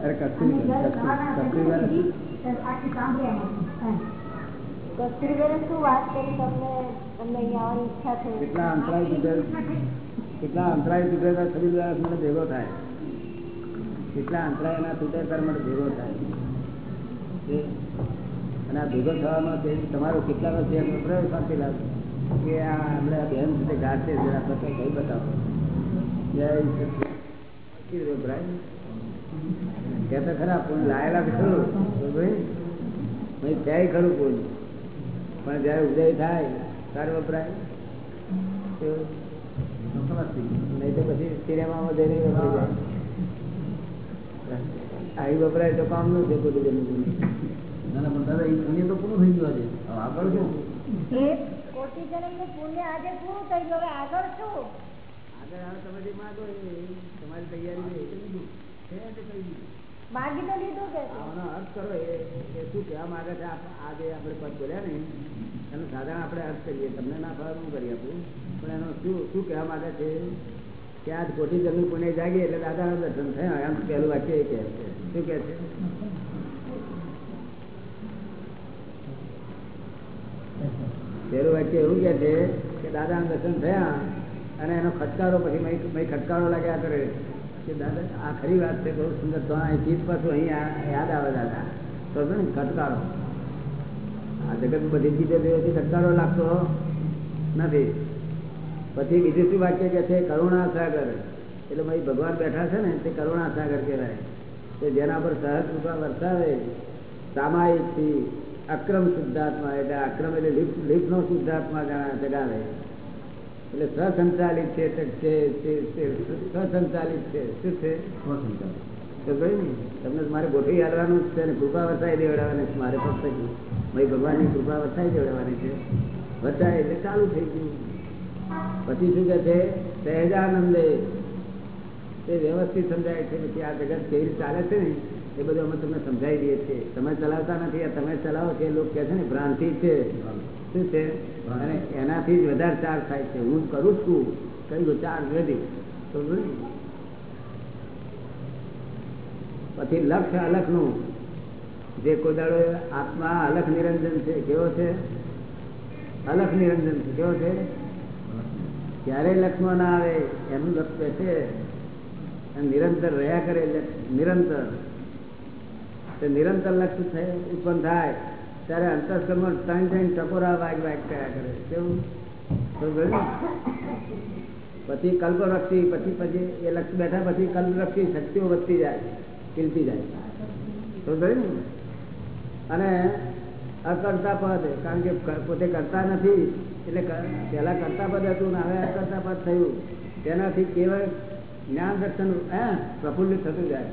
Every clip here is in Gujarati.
અરે કસ્તુરી કસ્તુરી શું વાત કરી તમને તમને અહીંયા આવવાની ઈચ્છા થઈ કેટલા અંતરાય તૂટે કેટલા અંતરાય તૂટે શરીર દ્વારા મને ભેગો થાય કેટલા અંતરાય ના તૂટે મને ભેગો થાય અને આ ભેગો થવામાં તે તમારો કેટલા જે પ્રયોગ લાગે કે આ આપણે આ બહેન સાથે ગાશે જરા પછી કઈ બતાવો જય સચિદાનંદ. કે તો ખરા પૂન લાયેલા ખરું. ભાઈ થાય ખરું પૂન પણ જયારે ઉદય થાય ત્યારે વપરાય તો નહીં તો પછી સિનેમામાં જઈને વપરાય જાય. આવી વપરાય તો કામનું છે બધું જમીન ના ના પણ દાદા એ પુણ્ય તો પૂરું થઈ ગયું આજે. આગળ શું? કોટી જન્મનું પુણ્ય આજે પૂરું થઈ ગયું. હવે આગળ શું? આગળ હવે તમે જે માંગો તમારી તૈયારી છે. માગી તો લીધું કે આનો અર્થ કરો એ શું કહેવા માંગે છે? આ આ જે આપણે પદ બોલ્યા ને, એનો સાધારણ આપણે અર્થ કરીએ. તમને ના ફળ હું કરી આપું. પણ એનો શું શું કહેવા માંગે છે? કે આજ કોઠી જમીન પુણે જાગીએ એટલે દાદાના દર્શન થયા. એમ પહેલું વાક્ય એ કહે છે. શું કહે છે? પહેલું વાક્ય એવું કહે છે કે દાદાના દર્શન થયા અને એનો ખટકારો પછી મેં ખટકારો લાગ્યા કરે. કે દાદા આ ખરી વાત છે બહુ સુંદર. તો આ ચીજ પાછું અહીંયા યાદ આવે દાદા. તો ને ખટકારો આ જગત બધી ચીજો જોવાથી ખટકારો લાગતો નથી. પછી બીજું શું વાક્ય કે છે? કરુણા સાગર. એટલે ભાઈ ભગવાન બેઠા છે ને, તે કરુણા સાગર કહેવાય. કે જેના પર સહજ કૃપા વરસાવે સામાયિકથી અક્રમ શુદ્ધાત્મા, એટલે અક્રમ એટલે લિફ્ટ લિફ્ટનો શુદ્ધાત્મા જણા જગાવે. એટલે સ્વસંચાલિત છે સ્વસંચાલિત છે. શું છે? તો તમને મારે ગોઠવી હાલવાનું જ છે ને કૃપા વસાઈ દેવડાવવાની છે મારે ફક્ત ભાઈ ભગવાનની કૃપા વસાઈ દેવડાવવાની છે. વસાય એટલે ચાલુ થઈ ગયું. પછી શું કે છે? સહેજાનંદે. તે વ્યવસ્થિત સમજાય છે પછી આ જગત કેવી ચાલે છે ને? એ બધું અમે તમને સમજાવી દઈએ છીએ. તમે ચલાવતા નથી તમે ચલાવો છો લોકો કહે છે ને, ભ્રાંતિ છે. શું છે? અને એનાથી જ વધારે ચાર્જ થાય છે. હું કરું છું. કઈ ચાર્જ તો પછી લક્ષ્ય અલખનું. જે કોદાળો આત્મા અલખ નિરંજન છે, કેવો છે? અલખ નિરંજન છે, કેવો છે? ક્યારે લક્ષ્મણ ના આવે. એનું લક્ષ્ય છે. નિરંતર રહ્યા કરે નિરંતર. તે નિરંતર લક્ષ ઉત્પન્ન થાય, ત્યારે અંતસ્કરમાં ત્રણ ત્રણ ટકોરા વાગ વાગ કર્યા કરે કેવું? પછી ગયું? રક્ષી પછી પછી એ લક્ષ બેઠા, પછી કલ્પવૃક્ષી શક્તિઓ વધતી જાય ખીલતી જાય. ગયું? ને? અને અકર્તા પદ, કારણ કે પોતે કરતા નથી, એટલે પહેલા કરતા પદ હતું ને હવે અકર્તા પદ થયું. તેનાથી કેવળ જ્ઞાન હે? પ્રફુલ્લિત થતું જાય.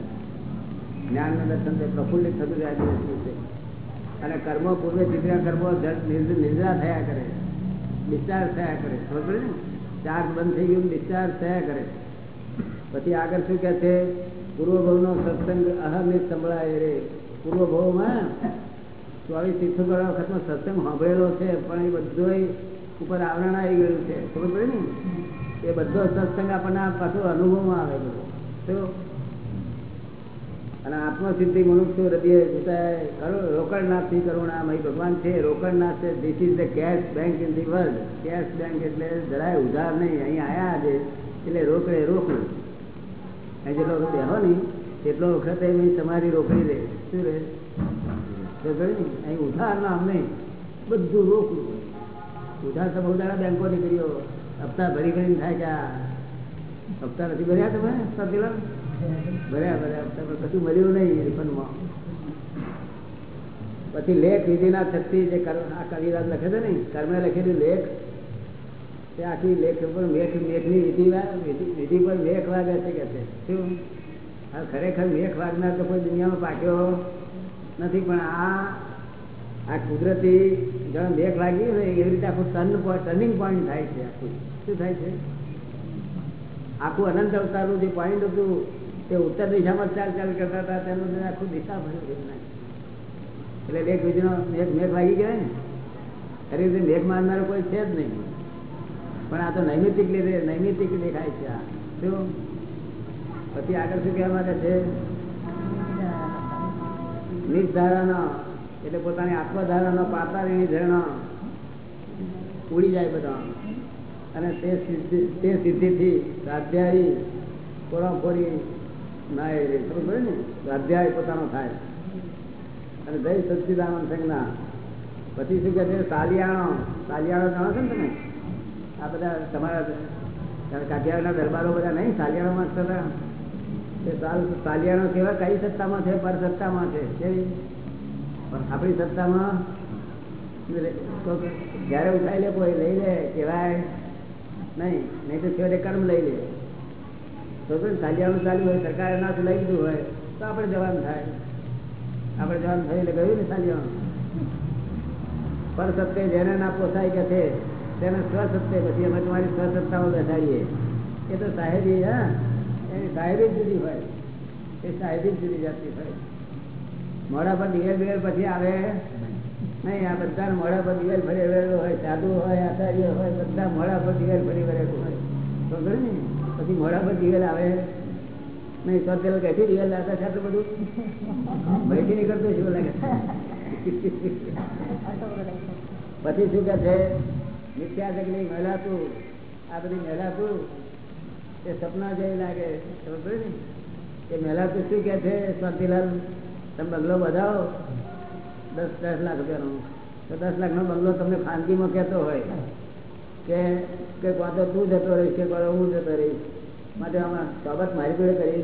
જ્ઞાન દર્શન તે પ્રફુલ્લિત થતું જાય દિવસ અને કર્મો પૂર્વે ચિત્રા કર્મો નિર્જરા થયા કરે. ડિસ્ચાર્જ થયા કરે. ખબર ને? ચાર્જ બંધ થઈ ગયું ડિસ્ચાર્જ થયા કરે. પછી આગળ શું કે છે? પૂર્વ નો સત્સંગ અહમિત સંભળાય રે. પૂર્વભવમાં ચોવીસ તીર્થંકર વખત નો સત્સંગ સાંભળેલો છે, પણ એ બધો ઉપર આવરણ આવી ગયું છે. ખબર પડે ને? એ બધો સત્સંગ આપણને પાછો અનુભવમાં આવે બધો તો અને આત્મસિદ્ધિ મનુષ્ય હૃદય કરો, રોકડનાથથી કરુણામય ભગવાન છે, રોકડનાથ છે this is the cash bank in the world cash bank એટલે જરાય ઉધાર નહીં, અહીં આવ્યા આજે એટલે રોકડે રોકડું. અહીં જેટલો વખત બેહો નહીં તેટલો વખત તમારી રોકડી રહે શું રહે અહીં ઉધાર નામ નહીં, બધું રોકડું ઉધાર તો બહુ દાડા બેંકો નીકળ્યો હપ્તા ભરી ભરીને થાય કે હપ્તા નથી ભર્યા તમે? હપ્તા પેલા ભર્યા કશું મળ્યું નહીં રિફંડમાં પછી લેખ વિધિના શક્તિ જે આ કવિરાજ લખે છે ને, કર્મે લખેલું લેખ, તે આખી લેખ ઉપર મેઘ મેઘની વિધિ વિધિ પર મેઘ વાગે છે કે છે? શું? આ ખરેખર મેઘ વાગનાર તો કોઈ દુનિયામાં પાક્યો નથી, પણ આ આ કુદરતી જાણે મેઘ લાગી હોય એવી રીતે આખું ટર્ન ટર્નિંગ પોઈન્ટ થાય છે આખું. શું થાય છે? આખું અનંત અવતારનું જે પોઈન્ટ હતું તે ઉત્તર દિશામાં ચાલ ચાલ કરતા હતા તેનું આખું દિશા ભરી એટલે લેખ બીજનો મેઘ મેઘ વાગી ગયા ને રીતે મેઘ મારનારો કોઈ છે જ નહીં. પણ આ તો નૈમિતિક લીધે નૈમિતિક દેખાય છે આ. શું? પછી આગળ શું કહેવા માંગે છે? નિર્ધારાનો એટલે પોતાની આત્મધારાનો પાતાળીની ઝરણો ઉડી જાય બધા અને તે સિદ્ધિ તે સિદ્ધિથી સ્વાધ્યાયી કોરાફોરી ના, એ ખબર ને? સ્વાધ્યાય પોતાનો થાય. અને જય સચિદાનંદ સંજ્ઞા. પછી શું કહે છે? સાલિયાણો. સાલિયાણો જાણો છો ને તમે? આ બધા તમારા કાઠિયાવાડના દરબારો બધા નહીં સાલિયાણો માંગતા હતા એ સાલ, સાલિયાણો કેવા કઈ સત્તામાં છે, પર સત્તામાં છે? કેવી? આપણી સત્તામાં જ્યારે ઉઠાઈ લે કોઈ લઈ લે કેવાય નહીં. નહીં તો છેવટે કર્મ લઈ લે. પણ ચાલ્યું હોય, સરકારે ના લઈ દીધું હોય, તો આપણે જવાનું થાય. આપણે જવાનું થાય એટલે ગયું ને ચાલ્યાનું. પર સત્ય જેને ના પોસાય કે છે, તેને સ્વસત્ય, પછી અમે તમારી સ્વસત્તાઓ બેસાડીએ. એ તો સાહેબી, હા એની સાહેબી જુદી હોય. એ સાહેબી જુદી જાતની હોય. મોડા પર દિવેલ બિવેલ પછી આવે. નહીં, આ બધા મોડા પર દિવેલ ફરી વળેલું હોય, સાધુ હોય, આચાર્ય હોય, બધા મોડા પર દિવેલ ફરી વળેલું હોય. તો ને પછી મોડા પર દિવેલ આવે. નહીં, તો પેલા કહેતી દિવેલ લાગતા છે તો બધું ભયથી નીકળતો શું લાગે. પછી શું કે છે? મિથ્યા જગલી મહેલાતું આ બધી મહેલાતું એ સપના જેવી લાગે. ખબર ને? એ મહેલાતું શું કે છે? શાંતિલાલ તમે બંગલો બધાવો? દસ દસ લાખ રૂપિયાનો. તો દસ લાખનો બંગલો તમને ખાનગીમાં કહેતો હોય કે કે કાં તો જતો રહીશ, કાં હું જતો રહીશ. માટે આમાં બાબત મારી જોડે કરી.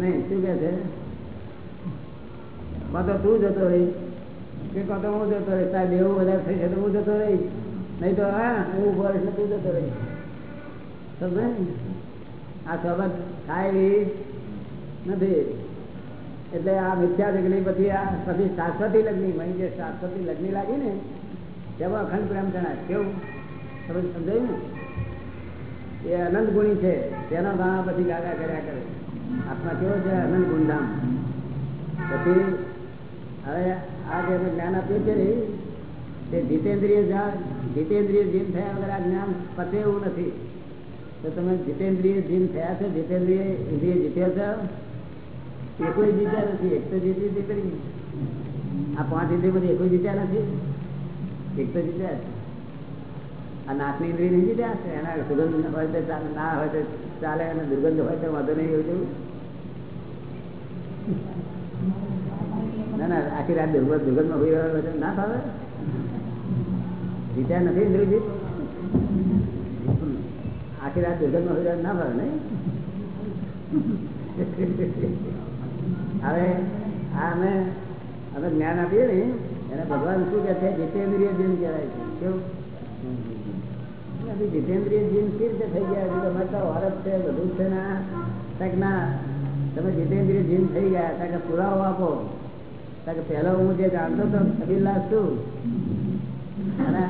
નહીં, શું કે છે? કાં તો જતો રહીશ કે કાં હું જતો રહીશ સાહેબ એવું વધારે થઈ છે તો હું જતો રહીશ નહીં તો, હા, હું ઊભો રહીશ તું જતો રહીશ સમજે આ સબત થાય એવી નથી. એટલે આ મિથ્યા લગ્ન પછી આ પછી શાશ્વતી લગ્ન, મહી જે શાશ્વતી લગ્ન લાગી ને, તેમાં અખંડ પ્રેમ જણાય કેવું? સમજાયું ને? એ અનંત ગુણી છે. તેના ગાણા પછી ગાગા કર્યા કરે. આત્મા કેવો છે? અનંત ગુણધામ. પછી હવે આ જે જ્ઞાન આપ્યું છે તે જીતેન્દ્રિય જીતેન્દ્રિય જીમ થયા વગર આ જ્ઞાન પતે એવું નથી. તો તમે જીતેન્દ્રિય જીમ થયા છે, જીતેન્દ્રિય ઇન્દ્રિય જીત્યા છો? એ કોઈ જીત્યા નથી. એક તો જીતી જીતરી આ પાંચ ઇન્દ્રિય બધી કોઈ જીત્યા નથી. એક તો જીત્યા છે આ ઇન્દ્રિય નહીં જીત્યા છે. એના સુગંધ હોય તો ચાલે, ના હોય તો ચાલે, અને દુર્ગંધ હોય તો વાંધો નહીં એવું જેવું ના ના, આખી રાત દુર્ગંધ, દુર્ગંધમાં ભાઈ હોય તો ના ફાવે. જીત્યા નથી ઇન્દ્રિયજીત આખી રાત દુર્ગંધમાં હોય ના ફાવે, નહીં? હવે આ અમે અમે જ્ઞાન આપીએ ને, એને ભગવાન શું કહે છે? જીતેન્દ્રિય જીન કહેવાય છે. કેવું? નથી, જીતેન્દ્રિય જીન કેવી રીતે થઈ ગયા? છે તમે તો ઓરત છે, બધું છે ના આ? ના, તમે જીતેન્દ્રિય જીન થઈ ગયા, કાંઈક પુરાવો આપો. કારણ પહેલો હું જે જાણતો હતો કબીરલાલ છું અને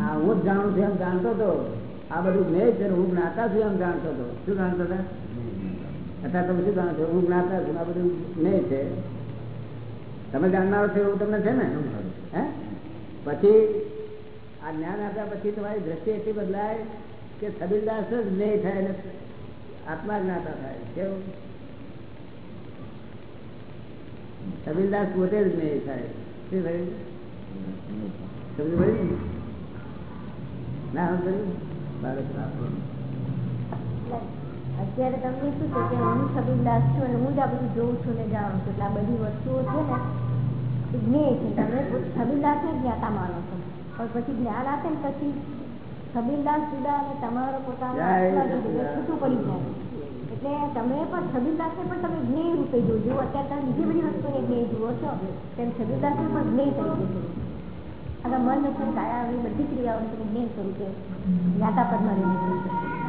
આ હું જ જાણું છું એમ જાણતો હતો. આ બધું મેં છે હું જ્ઞાતા છું એમ જાણતો હતો. શું જાણતો હતા? અત્યારે તમે શું જાણો છો? હું જ્ઞાતા છું, આ બધું મેં છે. તમે જાણનારો છો એવું તમને છે ને? હે? પછી આ જ્ઞાન આપ્યા પછી તમારી દ્રષ્ટિ એટલી બદલાય કે છબીલદાસ જ જ્ઞેય થાય આત્મા જ્ઞાતા થાય. કેવું? છબીલદાસ પોતે જ જ્ઞેય થાય. શું થયું? અત્યારે તમને શું છે કે હું છબીલદાસ છું હું જ આ જોઉં છું ને જાણું છું. એટલે આ બધી વસ્તુઓ છે ને જ્ઞેય છે. તમે છબીલદાસને જ્ઞાતા માનો છો. પણ પછી જ્ઞાન આપે ને પછી છબીલદાસ જુદા અને તમારો પોતાનો. છૂટું પડી જાય. એટલે તમે પણ છબીલદાસને પણ તમે જ્ઞેય રૂપે જોજો. અત્યારે તમે બીજી બધી વસ્તુને જ્ઞેય જુઓ છો તેમ છબીલદાસને પણ જ્ઞેય તરીકે જુઓ. અને મન નથી કાયા આવી બધી ક્રિયાઓ તમે જ્ઞેય સ્વરૂપે જ્ઞાતા પદમાં રહીને જોઈ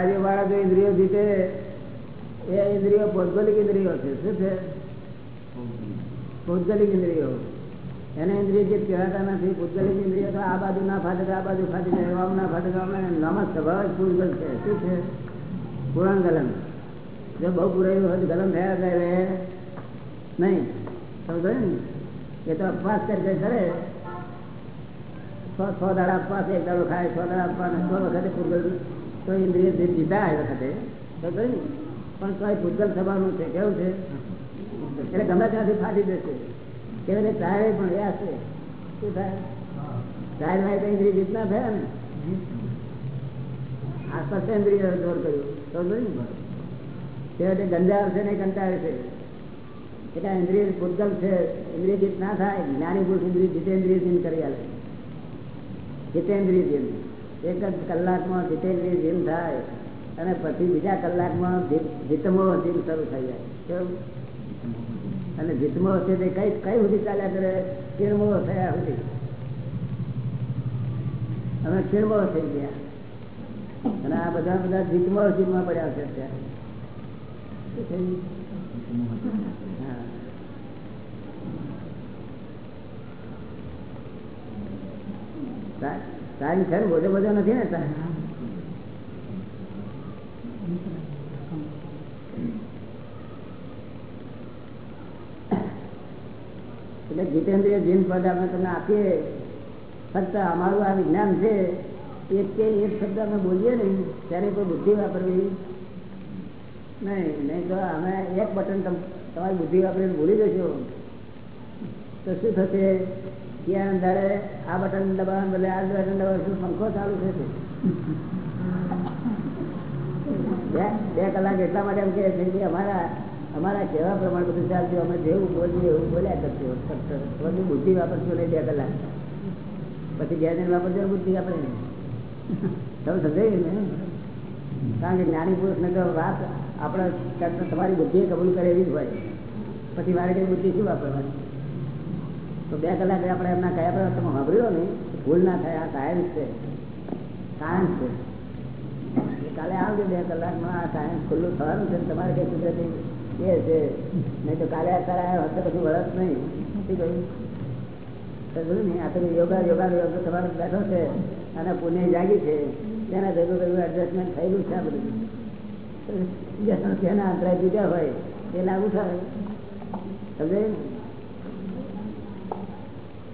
શકો. આ આચાર્ય વાળા જો ઇન્દ્રિયો જીતે, એ ઇન્દ્રિયો ભૌગોલિક ઇન્દ્રિયો છે. શું છે? ભૌગોલિક ઇન્દ્રિયો. એને ઇન્દ્રિય જીત કહેવાતા નથી, ભૌગોલિક ઇન્દ્રિયો તો આ બાજુ ના ફાટે તો આ બાજુ ફાટી જાય આમ ના ફાટે, તો આમ ના. નામ જ સ્વભાવ જ પૂર્વગલ છે. શું છે? પુરાણ ગલન. જો બહુ પુરાયું હોય તો ગલન થયા કરે નહીં. સમજો ને? એ તો અપવાસ કરી કરે. સો સો દાડા અપવાસ, એક દાડો ખાય, સો દાડા અપવાસ સો વખતે પૂગલ તો ઇન્દ્રિય જે જીતા એ વખતે ને પણ તો ભૂતગલ થવાનું છે, કેવું છે? એટલે ગમે ત્યાંથી ફાટી દેશે કેવી રીતે ચારે પણ એ હશે. શું થાય? ચાર વાય તો ઇન્દ્રિય જીત ના થયા ને. આસપાસ ઇન્દ્રિય દોર કર્યું. તો ને તે વખતે ગંજા આવશે ને કંટાળે છે. એટલે ઇન્દ્રિય ભૂતગલ છે, ઇન્દ્રિય જીત ના થાય, જ્ઞાની પુરુષ ઇન્દ્રિય જીતેન્દ્રિય જીન કરી આવે જીતેન્દ્રિય જીન એક જ કલાકમાં જીતેન્દ્રિય જીમ થાય અને પછી બીજા કલાકમાં જીતમો જીમ શરૂ થઈ જાય. કેવું અને જીતમો હશે તે કઈ કઈ સુધી ચાલ્યા કરે? કિરમો થયા સુધી. અમે કિરમો થઈ ગયા. અને આ બધા બધા જીતમો જીતમાં પડ્યા છે અત્યારે. હા. ટાઈમ છે બધો બધો નથી ને એટલે જીતેન્દ્રિય જીન પદ અમે તમને આપીએ, ફક્ત અમારું આ વિજ્ઞાન છે, એક કે એક શબ્દ અમે બોલીએ ને, ત્યારે કોઈ બુદ્ધિ વાપરવી નહીં. નહીં તો અમે એક બટન તમારી બુદ્ધિ વાપરીને ભૂલી જશો. તો શું થશે? ત્યાં અંદર આ બટન દબાવવાનું બદલે આ બટન દબાવશું પંખો ચાલુ થશે બે કલાક એટલા માટે એમ કે અમારા અમારા કેવા પ્રમાણે બધું ચાલતું અમે જેવું બોલીએ એવું બોલ્યા કરશું. બધું બુદ્ધિ વાપરશું નહીં બે કલાક. પછી જ્ઞાન વાપરજો બુદ્ધિ આપણે. તમે સમજાયું ને? કારણ કે જ્ઞાની પુરુષ ને તો વાત આપણે તમારી બુદ્ધિએ કબૂલ કરે એવી જ હોય. પછી મારે કઈ બુદ્ધિ શું વાપરવાની? તો બે કલાક આપણે એમના કયા પર તમે સાંભળ્યો ને, ભૂલ ના થાય, આ સાયન્સ છે. સાયન્સ છે. કાલે આવજો બે કલાકમાં આ સાયન્સ ખુલ્લું થવાનું છે તમારે કઈ કુદરતી એ છે. નહીં તો કાલે અત્યારે આવ્યો હશે પછી વળત નહીં. શું કહ્યું? યોગા યોગા યોગા બેઠો છે. અને પુણ્ય જાગી છે. તેના ભેગું ભેગું એડજસ્ટમેન્ટ છે બધું. જેના અંતરાય જુદા હોય, એ લાગુ થાય.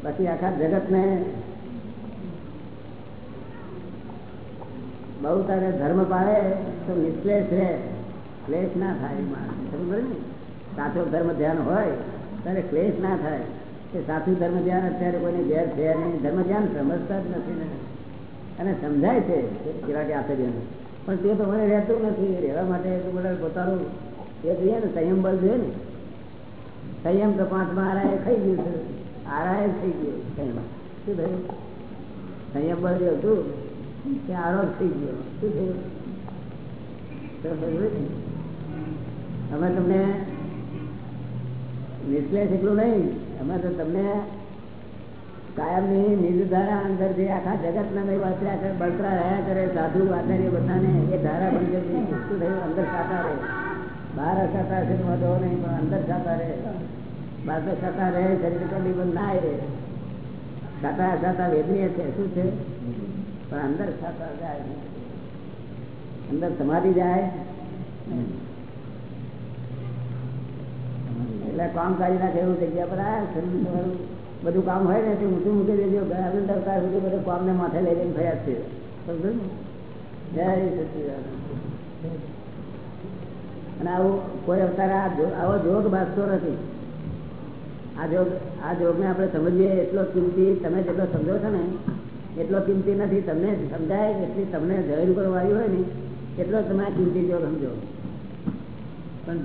પછી આખા જગત ને બહુ તારે ધર્મ પાડે તો નિશ્લેષ રહે. ક્લેશ ના થાય સાચો ધર્મ ધ્યાન હોય, ત્યારે ક્લેશ ના થાય. કે સાચું ધર્મ ધ્યાન અત્યારે કોઈને ઘેર છે નહીં. ધર્મ ધ્યાન સમજતા જ નથી ને. અને સમજાય છે કેટલાક આચાર્યને. પણ તે તો મને રહેતું નથી. રહેવા માટે તો બધા પોતાનું એ જોઈએ ને સંયમ બળ જોઈએ ને. સંયમ તો પાંચમાં આરાએ ખાઈ ગયું છે. આરાએ થઈ ગયો શું થયું? સંયમ બળ હતું? ત્યાં આરોપ થઈ ગયો. શું થયું? અમે તમને નિશ્લેષ એટલું નહીં, અમે તો તમને કાયમની નિર્ધારા અંદર જે આખા જગત ના મેં વાંચ્યા બળતરા રહ્યા કરે, સાધુ આચાર્ય બધાને એ ધારા બની જતી શું થયું? અંદર સાતા રહે. બહાર સાતા છે અંદર સાતા રહે. તો સાતા રહે, શરીર કદી બંધ ના રહે. સાતા સાતા વેદનીય છે, શું છે? પણ અંદર સાતા જાય અંદર સમાધિ જાય. એટલે કામ કાઢી નાખે એવું જગ્યા પર આ બધું કામ હોય ને, તે ઊંચું મૂકી દેજો. અરવિંદ અવતાર સુધી બધું કામ ને માથે લઈ લઈને ફર્યા છે. સમજો ને? જય સચિદાન અને આવું કોઈ અવતાર આવો જોગ બાંધતો નથી. આ જોગ આ જોગને આપણે સમજીએ એટલો કિંમતી તમે જેટલો સમજો છો ને એટલો કિંમતી નથી. તમને સમજાય એટલી તમને જૈન કરવા આવ્યું હોય ને એટલો તમે આ કિંમતી જોગ સમજો. પણ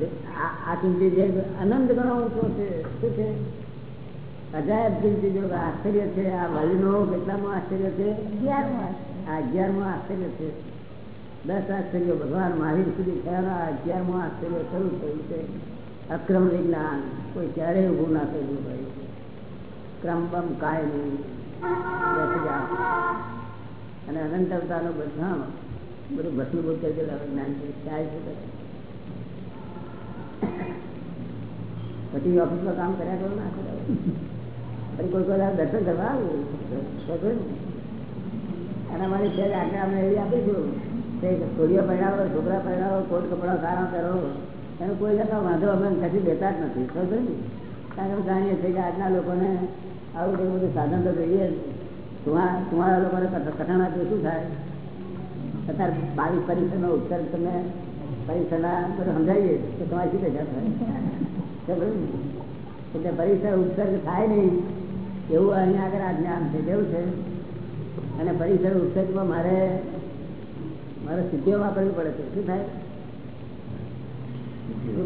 આ કિંમતી જે અનંત ગણો ઊંચો છે. શું છે? અજાયબ કિંમતી જોગ આશ્ચર્ય છે. આ વલનો કેટલામાં આશ્ચર્ય છે? અગિયારમાં આ અગિયારમું આશ્ચર્ય છે. દસ આશ્ચર્ય ભગવાન મહાવીર સુધી થયાના આ આશ્ચર્ય શરૂ થયું છે. અક્રમ વિજ્ઞાન. કોઈ ક્યારેય ઊભું ના થયું હોય ક્રમ બમ અને અનંત અવતારનો બધા બધું ભસ્મીભૂત કરી દેલા જ્ઞાન ક્યાંય પછી ઓફિસમાં કામ કર્યા કરો ના કર્યા. પછી કોઈ કોઈ દર્શન કરવા આવું. અને માટે છે આજ્ઞા અમે એવી આપીશું છોડીઓ પહેરાવો, છોકરા પહેરાવો, કોટ કપડા સારા પહેરો એનો કોઈ જાતનો વાંધો અમે કશું દેતા જ નથી. ખબર ને? કારણ કે અમે જાણીએ છીએ કે આજના લોકોને આવું બધું બધું સાધન તો જોઈએ. તમારા લોકોને કઠણ કઠણાથી શું થાય? અત્યારે બાવીસ પરીક્ષાનો ઉત્તર તમે બધું સમજાવીએ તો તમારી શું ભેગા થાય? એટલે પરીક્ષા ઉત્સર્ગ થાય નહીં. એવું અહીંયા આગળ આ જ્ઞાન છે. કેવું છે? અને પરીક્ષા ઉત્સર્ગમાં મારે મારે સિદ્ધિઓ વાપરવી પડે છે. શું થાય? શું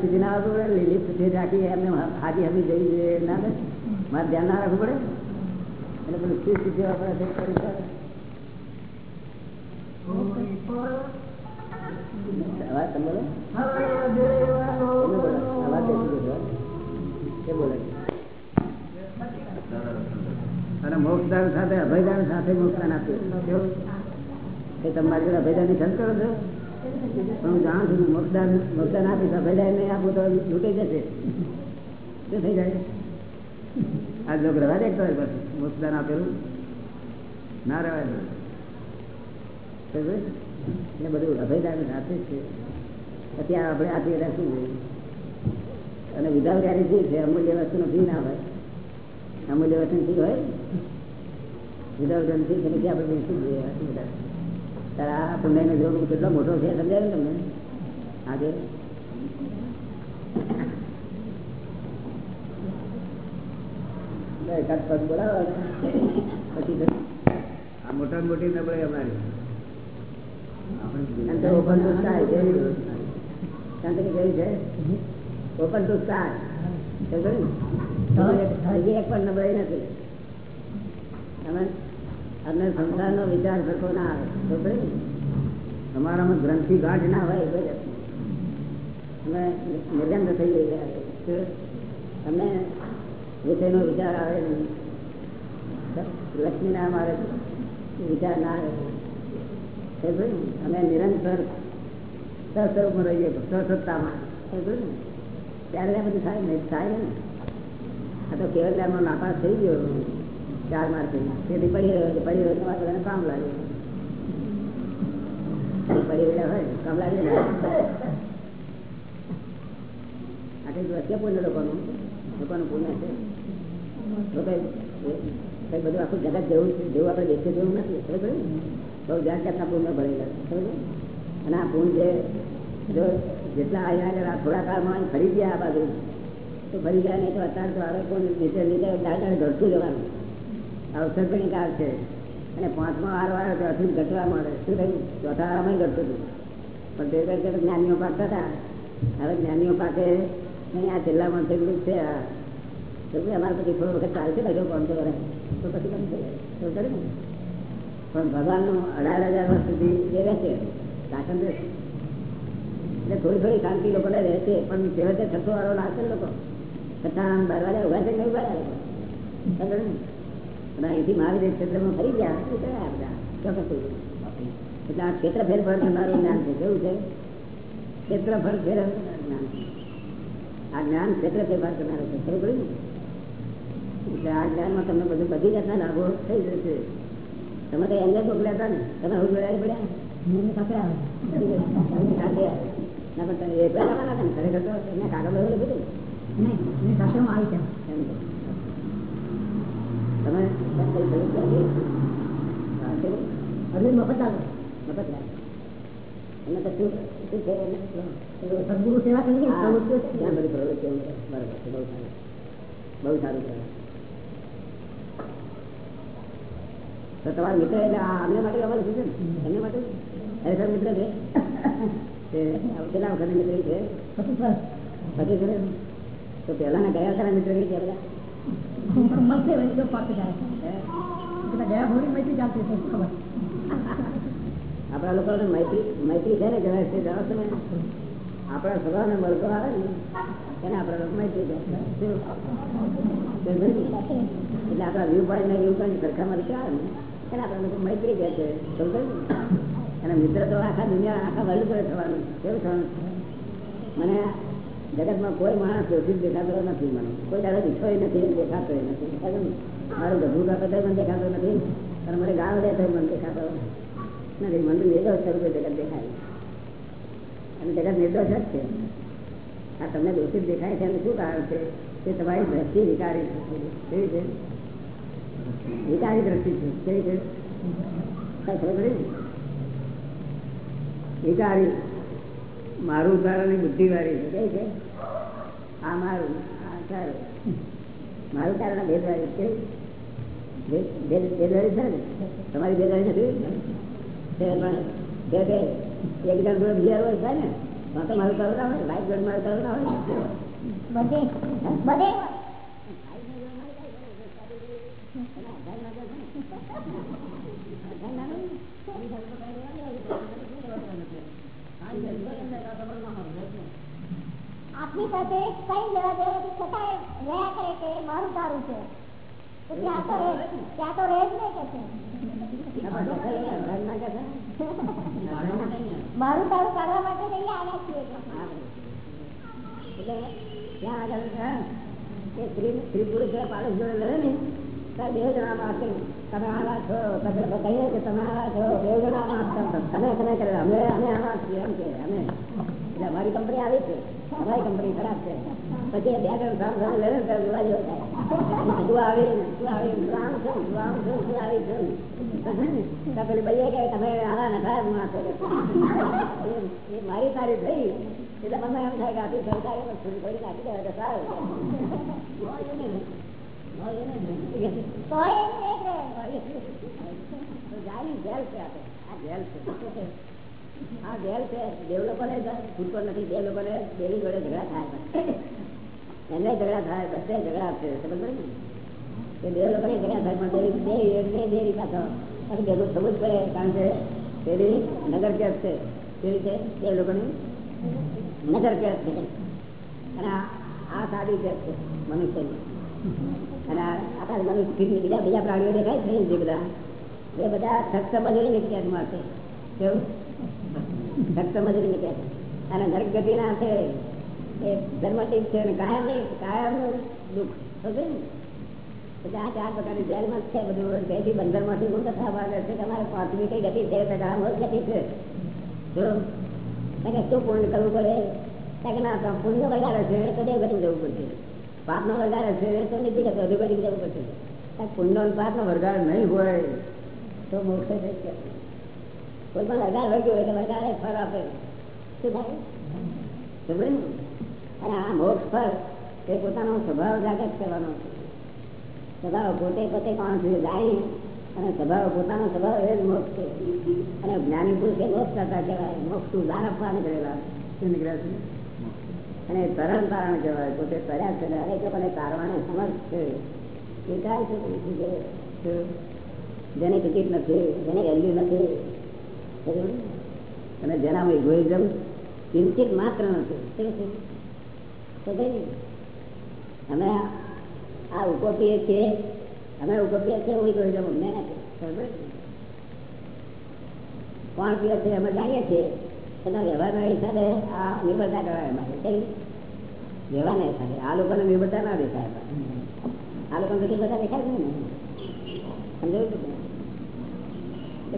સીધી ના આવતું પડે લિફ્ટ છે રાખી એમને હાજી હમી જઈ જોઈએ ના થાય મારે ધ્યાન ના રાખવું પડે એટલે પેલું શું સિદ્ધિ વાપરે અવાજ બેસી સાથે અભયદાન સાથે મોક્ષદાન આપ્યું. એ તમારી જોડે ભેદા ની ખર્ચ કરો છો પણ હું જાણું છું મોક્ષદાન મોક્ષદાન આપીશ ભેદા નહીં આપું તો લૂટી જશે. શું થઈ જાય? આ લોક રવા દે તો મોક્ષદાન આપેલું ના રહેવાય દે. એ એટલે બધું અભયદાન સાથે જ છે. અત્યારે આપણે આપી રાખવું જોઈએ અને વિધાઉટ શું છે, અમૂલ્ય વસ્તુનો ફી ના હોય. અમૂલ્ય વસ્તુ ફી હોય? એની ફી પછી આપણે બેસી જોઈએ? આટલું આ પુણ્ય નો જોગ કેટલો મોટો છે સમજાય ને તમને આજે એકાદ પદ બોલાવો. પછી આ મોટા મોટી નબળાઈ અમારી. sky જેવી શાંતિ કેવી છે? ઓપન ટુ સ્ટાર એક પણ નબળાઈ નથી. અમને સંસારનો વિચાર થતો ના આવે. તો? અમારામાં ગ્રંથિ ગાંઠ ના હોય જાતની. અમે નિર્ગંધ થઈ ગઈ ગયા છે. અમને વિષયનો વિચાર આવે નહીં. લક્ષ્મી ના અમારે વિચાર ના આવે. એ ભાઈ અમે નિરંતર સસ્વરૂપમાં રહીએ ને? ત્યારે આ બધું થાય ને થાય ને આ તો કેવલ નાપાસ થઈ ગયો. ચાર માર તેથી પડી રહ્યો. પડી રહ્યો કામ લાગે પડી હોય કામ લાગે ને આ કઈ વચ્ચે પુણ્ય લોકોનું લોકોનું પુણ્ય છે લોકો કઈ બધું આખું જગત જેવું છે, જેવું આપણે દેખીએ જેવું નથી, ખબર? બહુ જાત જાતના પુણ્ય ભરેલા ખબર? અને આ પુણ્ય જે, જો જેટલા અહીંયા થોડા કાળમાં ફરી ગયા આ બાજુ, તો ફરી ગયા નહીં તો અત્યારે તો આવે કોઈ નીચે નીચે દાદા ઘટતું જવાનું અવસર પણ કાળ છે. અને પાંચમો વાર આવ્યો તો હજુ ઘટવા મળે. શું થયું? ચોથા વારમાં ઘટતું હતું. પણ તે કરતા જ્ઞાનીઓ પાકતા હતા. હવે જ્ઞાનીઓ પાકે નહીં, આ જિલ્લામાં જ છે તો બી અમારે પછી થોડો વખત ચાલશે બધો પાંચસો વર્ષ. તો પછી કમ તો કરે ને. પણ ભગવાનનું અઢાર હજાર વર્ષ સુધી એ રહેશે શાસન રહેશે એટલે થોડી થોડી શાંતિ લોકોને રહે છે પણ છેવટે છસો વાળો નાખે લોકો. છતાં દરવાજા ઊભા છે નહીં ઊભા લોકો? અને અહીંથી મહાવીર ક્ષેત્રમાં ફરી ગયા. ગયા બધા? ચોક્કસ એટલે આ ક્ષેત્ર ફેરફાર કરનારું જ્ઞાન છે કેવું છે? ક્ષેત્ર ફર ફેર જ્ઞાન આ જ્ઞાન ક્ષેત્ર ફેરફાર કરનારું છે ખબર પડ્યું એટલે આ જ્ઞાનમાં તમને બધું બધી જાતના લાભો થઈ જશે તમે તો એમને મોકલ્યા હતા ને? તમે હું જોડાઈ પડ્યા? ના પણ તમે ખરેખર તો એને કાગળ બધું નહીં સાથે હું આવી તો. તમે કે? હજુ મફત એમને તો શું શું છે સદગુરુ સેવા કરી ત્યાં બધી પ્રવૃત્તિઓ બરાબર છે. બહુ સારું. બહુ સારું કહેવાય તો તમારા મિત્ર એટલે અમને માટે અમારે શું છે એમને માટે? ખરેખર મિત્ર છે. કેટલા વખત મિત્ર છે? પછી તો પહેલાના ગયા ખરા મિત્ર કઈ ગયા બધા હે? આપણા લોકોને મૈત્રી છે ને કહેવાય છે જાણો તમે. આપણા સ્વભાવને મળતો આવે ને, એને આપણા લોકો મૈત્રી? એટલે આપણા વ્યૂ પાડી ને વ્યૂ પાડી સરખામાં રીતે આવે ને, એને આપણા લોકો મૈત્રી કહે છે. સમજાયું અને મિત્ર તો આખા દુનિયા, આખા વર્લ્ડ પર થવાનું, કેવું થવાનું? મને જગતમાં કોઈ માણસ ઓછી દેખાતો નથી મને. કોઈ દાડો દીઠો નથી, દેખાતો નથી. મારું ગભરું કાપે તો દેખાતો નથી. અને મને ગાળ દે તો મને દેખાતો નથી. મને નિર્દોષ સ્વરૂપે જગત દેખાય અને જગત નિર્દોષ જ છે. આ તમને દોષિત દેખાય છે એનું શું કારણ છે? કે તમારી દ્રષ્ટિ વિકારી કેવી છે? વિકારી દ્રષ્ટિ છે. કેવી છે? વિકારી. મારું ઉદાહરણ બુદ્ધિ વાળી છે, કઈ છે? આ મારું, આ તારું. મારું કારણ બેદવારી છે ભેદ- ભેદવાળી છે ને? તમારી ભેદવાળી નથી? બે બે બીજા હોય થાય ને, તો મારું ના હોય લાઈફ જોડે મારું કરવું ના હોય. બધે બધે. સાથે કઈ લેવા દેવા નથી છતાં રહ્યા કરે કે મારું તારું છે. ત્યાં તો રહે જ નહીં કે મારું તારું કાઢવા માટે નહીં આવ્યા છીએ. ત્યાં આગળ કે પુરુષ પાડોશ જોડે ને બે જણા પાસે તમે આવા છો કહીએ કે તમે આવા છો, બે જણા છો. તમે અમે અમે આવા છીએ એમ કે, અમે. એટલે અમારી કંપની આવી છે. અમારી કંપની ખરાબ છે. પછી બે ત્રણ સામ સામે લડે ને જોવા જેવો થાય તું આવી તું આવી તું છો તું છો, તું આવી છો. પેલી ભાઈએ કે તમે આવા નખાય માણસ. એ- મારી સારી થઈ. એટલે મને એમ થાય કે આથી સરકારે થોડી થોડી નાખી દેવા તો સારું. ને જેલ છે આપણે. આ જેલ છે? આ કેસ અને આ સાદી કેસ છે. મનુષ્યની. અને આખા મનુષ્ય બીજા પ્રાણીઓ દેખાય છે બધા? એ બધા સક્ષમ કેસમાં છે. કેવું? સખ્ત મજૂરી કેસ અને નરક ગતિના છે એ ધર્મટીક છે અને કાયમ નહીં, કાયમનું દુઃખ. સમજે ને? આ ચાર પ્રકારની જેલમાં છે બધું. તેથી બંદરમાંથી મુક્ત થવા માંગે છે. કે પાંચમી કઈ ગતિ છે? ગતિ છે. કે શું પૂર્ણ કરવું પડે? કે ના, તો પુણ્ય વધારે છે, તો દેવ ગતિ જવું પડશે. પાપનો વધારે છે, તો નીતિ ગતિ અધોગતિ જવું પડશે. કે પુણ્યનો પાપનો વરગાડ નહીં હોય, તો મોક્ષ થઈ શકે કોઈ પણ વરગાડ વર્ગ્યો હોય તો ફળ આપે. શું થાય? સમજે અને આ મોક્ષ ફળ એ પોતાનો સ્વભાવ જાગૃત કરવાનો છે. સ્વભાવ પોતે પોતે કોણ છે? જાણી. અને સ્વભાવ પોતાનો સ્વભાવ એ જ મોક્ષ છે. અને જ્ઞાની પુરુષ એ મોક્ષ કરતા કહેવાય. મોક્ષનું દાન આપવા નીકળેલા શું નીકળ્યા છે? અને તરણ તારણ કહેવાય. પોતે તર્યા છે હરેક મને તારવાને સમર્થ છે. વિચાર છે. કે નથી કે જેને ટિકિટ નથી જેને વેલ્યુ નથી? અને જેનામાં ઇગોઇઝમ કિંચિત માત્ર નથી. અમે આ ઉપપીએ છીએ અમે ઉપપીએ છીએ એવું ઇગોઇઝમ અમને નથી. કોણ પીએ છે? અમે જાણીએ છીએ. એના વ્યવહારના હિસાબે આ નિર્ભરતા કરવા કેવી વ્યવહારના હિસાબે. આ લોકોને નિર્ભરતા ના દેખાય. આ લોકોને બધા દેખાય છે ને? સમજાયું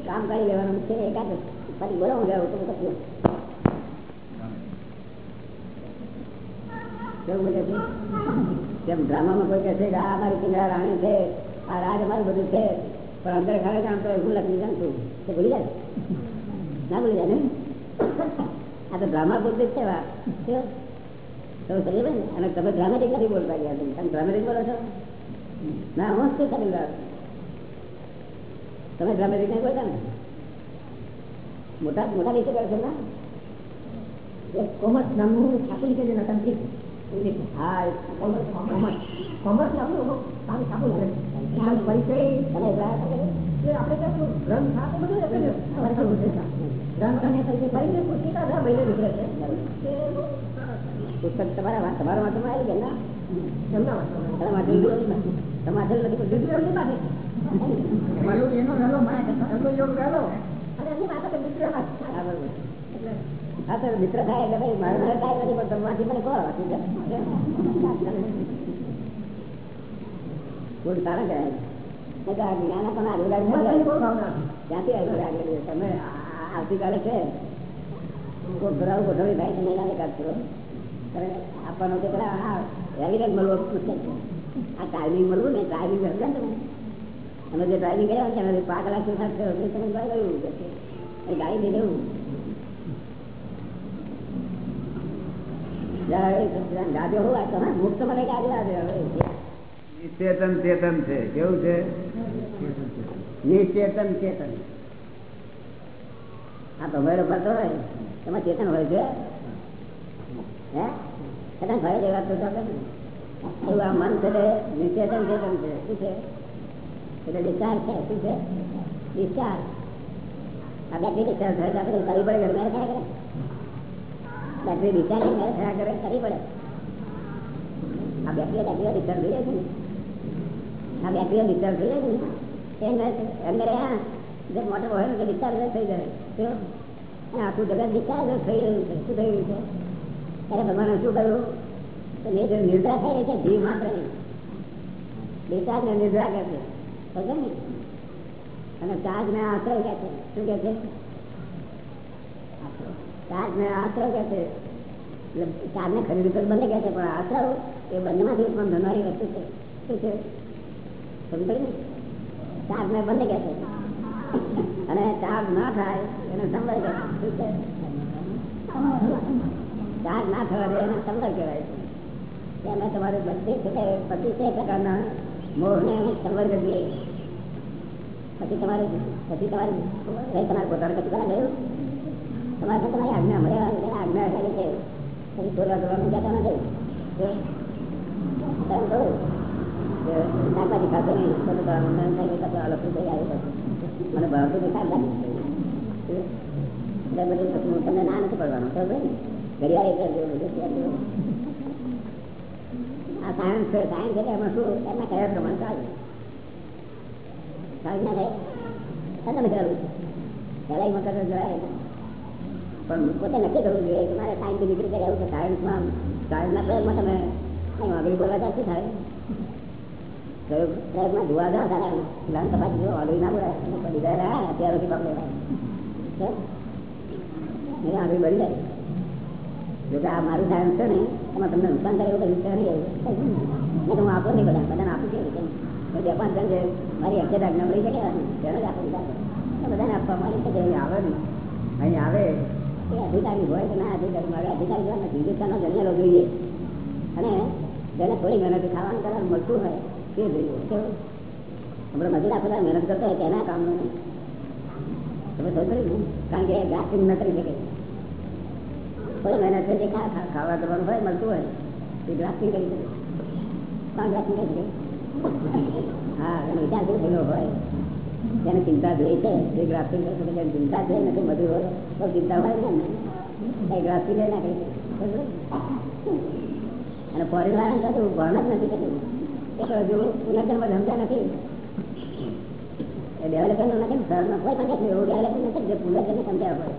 કામ કરી લેવાનું છે એકાદ પછી બોલો. હું જાઉં તો બધું છે, પણ અંદર ખાડે હોય હું લખી જાણતું તે ભૂલી જાય. ના ભૂલી જાય ને? આ તો ડ્રામા પૂરતી છે અને તમે ડ્રામેટિક નથી બોલતા ગયા તમે ડ્રામેટિક બોલો છો? ના, હું જ કરી? ખરીદાર તમે ડ્રામેટિક નહીં બોલતા ને મોટા મોટા રીતે કરે છે ને કોમર્સ નામનું છાપું લીધે છે તાંત્રિક હા કોમર્સ કોમર્સ કોમર્સ નામનું નામ છાપું લીધે પરિચય તમે ગ્રાહક છો? એ આપણે કેવું ગ્રંથ આ બધું એક જ ખરેખર છે. ગ્રંથ અને પરિચય પરિચય પુસ્તિકા દર મહિને નીકળે છે પુસ્તક તમારા તમારા વાંચવામાં આવી ગયા ના એમના વાંચવામાં. તમે વાંચેલું નથી? તમે વાંચેલું નથી મિત્ર થાય એટલે પણ તમે વાંચી મને કહો વાંચી જાઓ. બોલ સારા કહેવાય નહીં તો જ્ઞાન પણ આ મનની રોગાડી બહુ ભાવના. ક્યાંથી આવ્યો રાગ તમે આવતીકાલે છે ગોઠવણી ના તો પેલા એવિડન્સ મળવો આ ટાઈમિંગ મળવું ને ટાઈમિંગ સમજા તમે અમે જે ડ્રાઇવિંગ કર્યા છે એમાંથી પાંચ કલાક સુધી થશે એટલે તમે બહાર ગયું કે એ ગાડી લઈ હવે. નિચેતન ચેતન છે. કેવું છે? નિચેતન ચેતન. આ ભમેરો ફરતો હોય. એમાં ચેતન હોય છે? હે? ચેતન છે વાત તો. એવું આ મન છે નિચેતન ચેતન છે? શું છે? એટલે વિચાર છે, શું છે? વિચાર. આ બેટરી ડિસ્ચાર્જ થાય પડે થયા કરે? બેટરી થયા કરે, કરવી પડે. આ બેટરી બેટરીઓ ડિસ્ચાર્જ થઈ આ બેટરીઓ આ જે મોટર હોય ને વિચાર થઈ જાય. તો આખું જગત વિચાર થઈ રહ્યું છે. શું થઈ રહ્યું છે? ત્યારે ભગવાને શું કર્યું? તો એ જે નિદ્રા થઈ રહી છે, જીવ માત્ર નહીં ને અને ચાર્જ ને આશ્રય કે છે. શું કે છે? ચાર્જ ને આશ્રય કે છે. ચાર્જ ને ખરીદી કરી બંને કે છે, પણ આશ્રય એ બંનેમાંથી ઉત્પન્ન થનારી વસ્તુ છે. શું છે? સમજ ને? ચાર્જ ને બંને કે છે. અને ચાર્જ ના થાય એને સંવર કે શું છે? ચાર્જ ના થવા દે એને સંવર કહેવાય છે. એમાં તમારે બધી પચીસ તે પચીસે પ્રકારના મોહને અમે સંવર કરીએ પછી તમારે પછી તમારે તમારે પોતાનું કલા ગયું? તમારે તો તમારી આજ્ઞા મળે આજ્ઞા એટલે છે પછી થોડા કરવાનું જતા નથી. શાકભાજી ખાતો નહીં. તો તો મન થાય કે આ લોકો બધું હું તમને ના નથી પડવાનું, ખબર ને ઘડિયાળ એક જ જેવું બધું આ સાયન્સ છે, સાયન્સ એટલે એમાં શું એમાં કયા પ્રમાણે ચાલે ચાલે ના થાય? તમે ચાલુ પહેલા એમાં જરાય પણ પોતે નક્કી કરવું જોઈએ કે મારે સાયન્ટિફિક રીતે રહેવું છે સાયન્સમાં સાયન્સના પ્રયોગમાં તમે અહીં આગળ બોલવા જાય થાય? પ્રયોગ પ્રયોગમાં તારા તપાસ જો આગળ ના બોલાય ગયા રહ્યા, અત્યાર સુધી પગ લેવાય. આગળ બળી જાય. જો કે આ મારું સાયન્સ છે ને એમાં તમને નુકસાન કરે એવું વિચાર નહીં તો હું આપો નહીં બધા. બધાને આપું મેં બે પાંચ જણ છે મારી એક આજ્ઞા મળી શકે તેને જ આપું બધાને આપવા મળી શકે અહીં આવે નહીં. અહીં આવે? એ અધિકારી હોય કે ના અધિકારી? મારે અધિકારી હોય હિન્દુસ્તાનનો જન્મેલો જોઈએ. અને જેને થોડી મહેનત ખાવાનું કરવા મળતું હોય તે જોઈએ. કેવું આપણે મજૂર બધા મહેનત કરતો હોય તેના કામનું તમે ખબર કારણ કે ગ્રાફિંગ ન કરી શકે. થોડી મહેનત છે ખાવા દવાનું હોય, મળતું હોય. એ ગ્રાફિંગ કરી શકે પણ ગ્રાફિંગ કરી હા થયેલો હોય. તેને ચિંતા જોઈ છે એ ગ્રાફિંગ કરી શકે જેને ચિંતા મજૂર હોય. તો ચિંતા હોય ને. એ ગ્રાફિંગ ના કરી અને ફોરેન વાળા તો ભણ જ નથી કર્યું એ તો હજુ પુનર્જન્મ સમજ્યા નથી. ડેવલપમેન્ટ નથી ધર્મ કોઈ પણ એવું ડેવલપમેન્ટ નથી જે પુનર્જન્મ સમજ્યા હોય?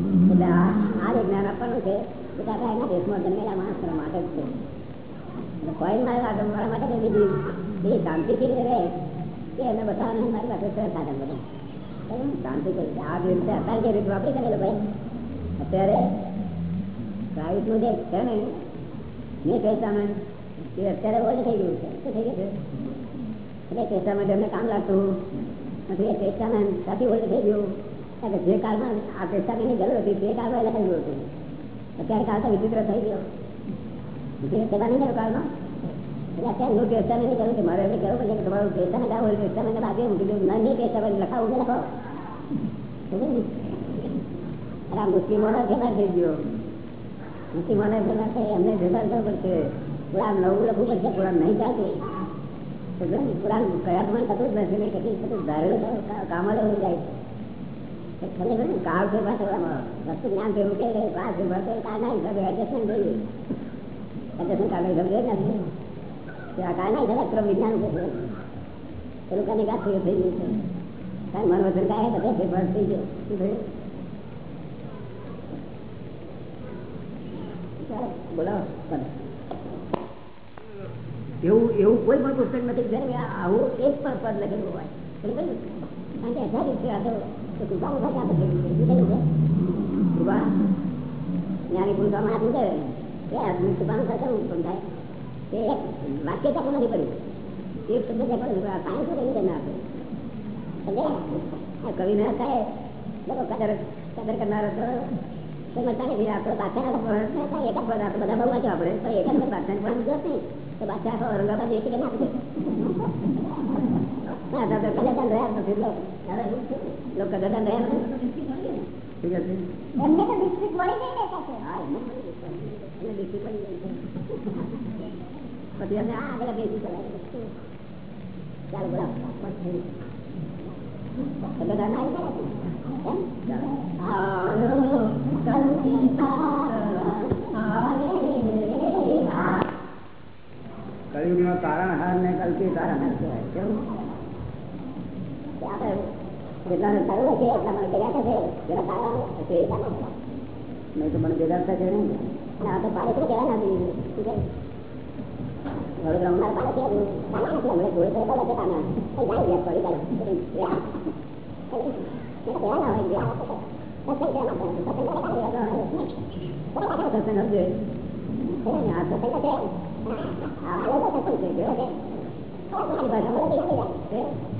એટલે આ જે જ્ઞાન પાસે અત્યારે ભાઈ. અત્યારે જે છે ને મેં ટેસ્ટામેન્ટ એ અત્યારે ઓછું થઈ ગયું થઈ ગયું છે? એટલે એમને કામ લાગતું નથી, એ ટેસ્ટામેન્ટ સાથી થઈ ગયું. જે કાળમાં આ ટેસ્ટામેન્ટની જરૂર હતી, તે કાળમાં એ લખાઈ ગયું હતું. અત્યારે કાળ તો વિચિત્ર થઈ ગયો. નહીં લખાવું લખો થઈ ગયો. મુસ્લિમોને ફેરફાર થઈ એમને કરવો પડશે. કુરાન નવું લખવું પડશે, કુરાન નહીં ચાલતું? કુરાન કયા પ્રમાણે થતું જ નથી, ને કેટલી બધું ધારેલું તો કા- કામમાં લઈ જાય. છે કાળ છે વસ્તુ જ્ઞાન ભેગું કે કાળ છે ના હિસાબે ના હિસાબે ક્રમ વિજ્ઞાન છે એ લોકોને એવું એવું કોઈ પણ પુસ્તક નથી આવું એક પણ પદ લખેલું હોય કારણ કે હજાર રીતે જ્ઞાની પુરુષ હમણાં શું કહે કે કૃપાનું થશે ઉત્પન્ન થાય તે એક વાક્ય ચાકું નથી પડ્યું એક શબ્દ ચાકું નથી પડ્યું સાયન્સ કઈ રીતે ના આપણે કવિ ના થાય લોકો કદર કદર કરનારો તો સમજતા નથી આપણે બાદશાહ એક બધા બહુ વાંચો આપણે તો એક જ બાદશાહ પણ જોત નહીં તો બાદશાહ ઔરંગાબાદ એસી કે નાખી કલયુગ નો તારણહાર ને કલ્પી તારણહાર કહેવાય કેવું કે આપણે જેટલાને સારું હશે એટલા મને ભેગા થશે જેટલા સારા હશે એટલા નહીં તો મને ભેગા થશે નહીં અને આપણે પાડે તો કહેવાય ના બીજું વડોદરા અમારા પાડે છે હમણાં જોડે તો બધા જતા ના જાય ગયા પડી ગયા કહેવાય ના હોય ગયા સત્સંગ કહેવાય ના સત્સંગ સત્સંગ હશે આ સત્સંગ છે આ સત્સંગ છે કેવો છે ભાષામાં લખી જાય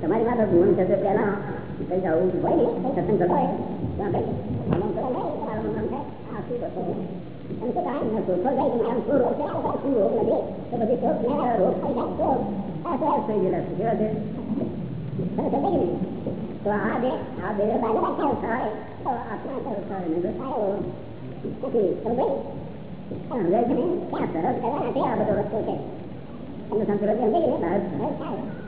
તમારી માથે ગુણ થશે પહેલા કઈ જવું હોય સત્સંગ કરો સરસ કરવા આ બધો રસ્તો છે એનું સંતુલન થાય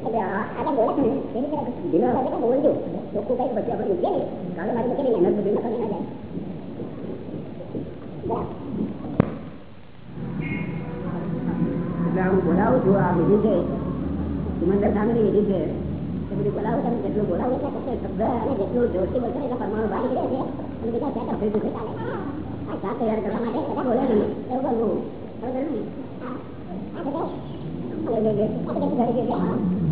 Ya, ada boleh kan? Jadi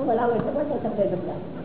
બોલાવો એટલે બધો શબ્દ બધા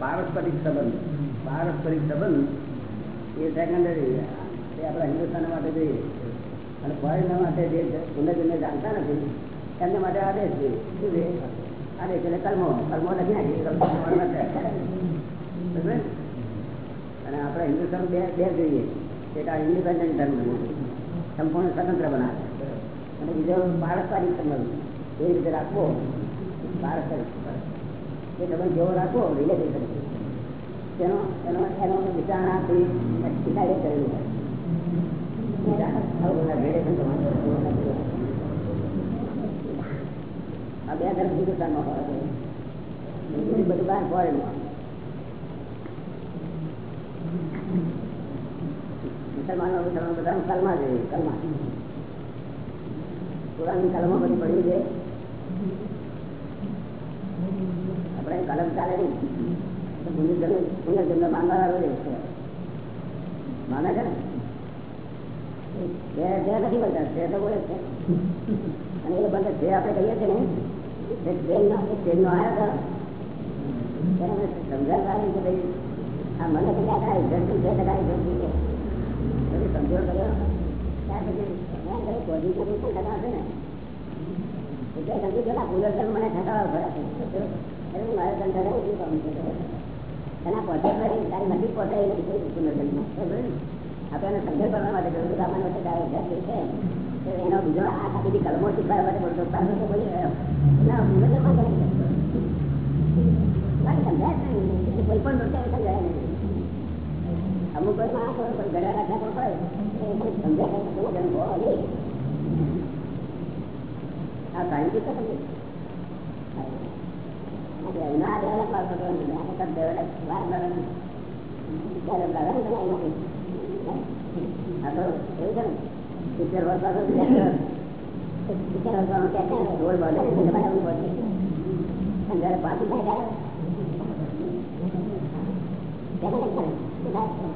પારસ્પરિક સંબંધ પારસ્પરિક સંબંધ એ સેકન્ડરી એ આપણા હિન્દુસ્તાન માટે જોઈએ અને ફોરેનર માટે જે પુનર્જન્મ જાણતા નથી એમના માટે આદેશ છે શું છે આદેશ એટલે કર્મો કર્મો લખી નાખીએ? અને આપણે હિન્દુસ્તાન બે બે જોઈએ એક આ ઇન્ડિપેન્ડન્ટ ધર્મ સંપૂર્ણ સ્વતંત્ર બનાવે. અને બીજો પારસ્પરિક સંબંધ એ રીતે રાખવો પારસ્પરિક એ તમે જેવો રાખવો રિલેશન તેનો એનો એનો વિચારણાથી ડિસાઇડ કરેલું હોય. એવું બે ધર્મ હિન્દુસ્તાનમાં બધું બહાર ફોરેનમાં મુસલમાનો મુસલમાનો બધા જે એ આપણે કહીએ છીએ ને ટ્રેનનો ટ્રેનનો આવ્યા હતા અમે કે ભાઈ, આ મને ઇજ્જત બે ટકા છે છે? આપણે એને સમજણ કરવા માટે આપણને તારે ઇજ્જત છે. એનો બીજો આ બધી કલમો શીખવા માટે બોલતો ના સમજાય કોઈ પણ નહીં. અમુક સમજાય નહીં આ તો વાર ડેવલપ નથી આ તો એવું છે ને સિત્તેર વર્ષ પાછું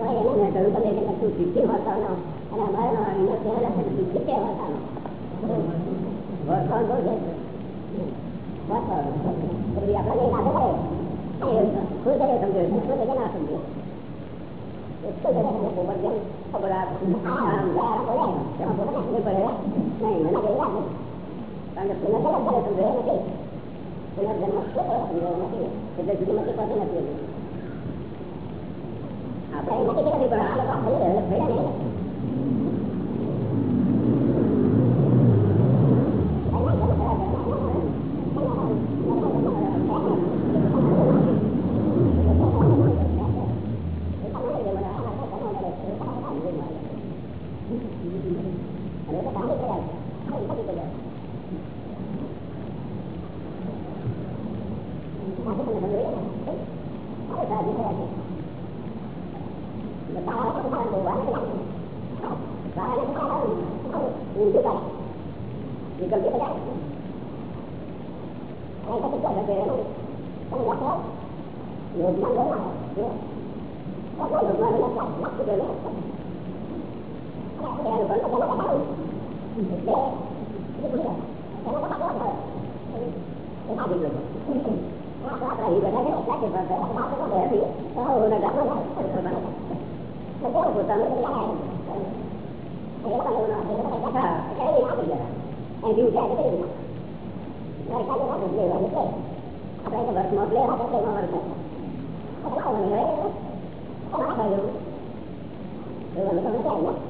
તો એને નજરું તમે એને શું શીખી વર્તવાનો અને અમારો એનો ચહેરો છે શીખી કે વર્તાનો વર્તન બહુ છે આપણને લાગે ખુદ સમજે ખુદ ના સમજે પુનર્જન્મ એટલે સુધી મતી પડતી નથી આપણે એ રીતે કેટલા પણ આપણે ભલે ભલે લેવાનું છે આપણે તો બસ મોટ લેવા તો લેવાનું છે એટલે આવવાનું રહે એમાં કહ્યું એવાનું તમે કહ્યું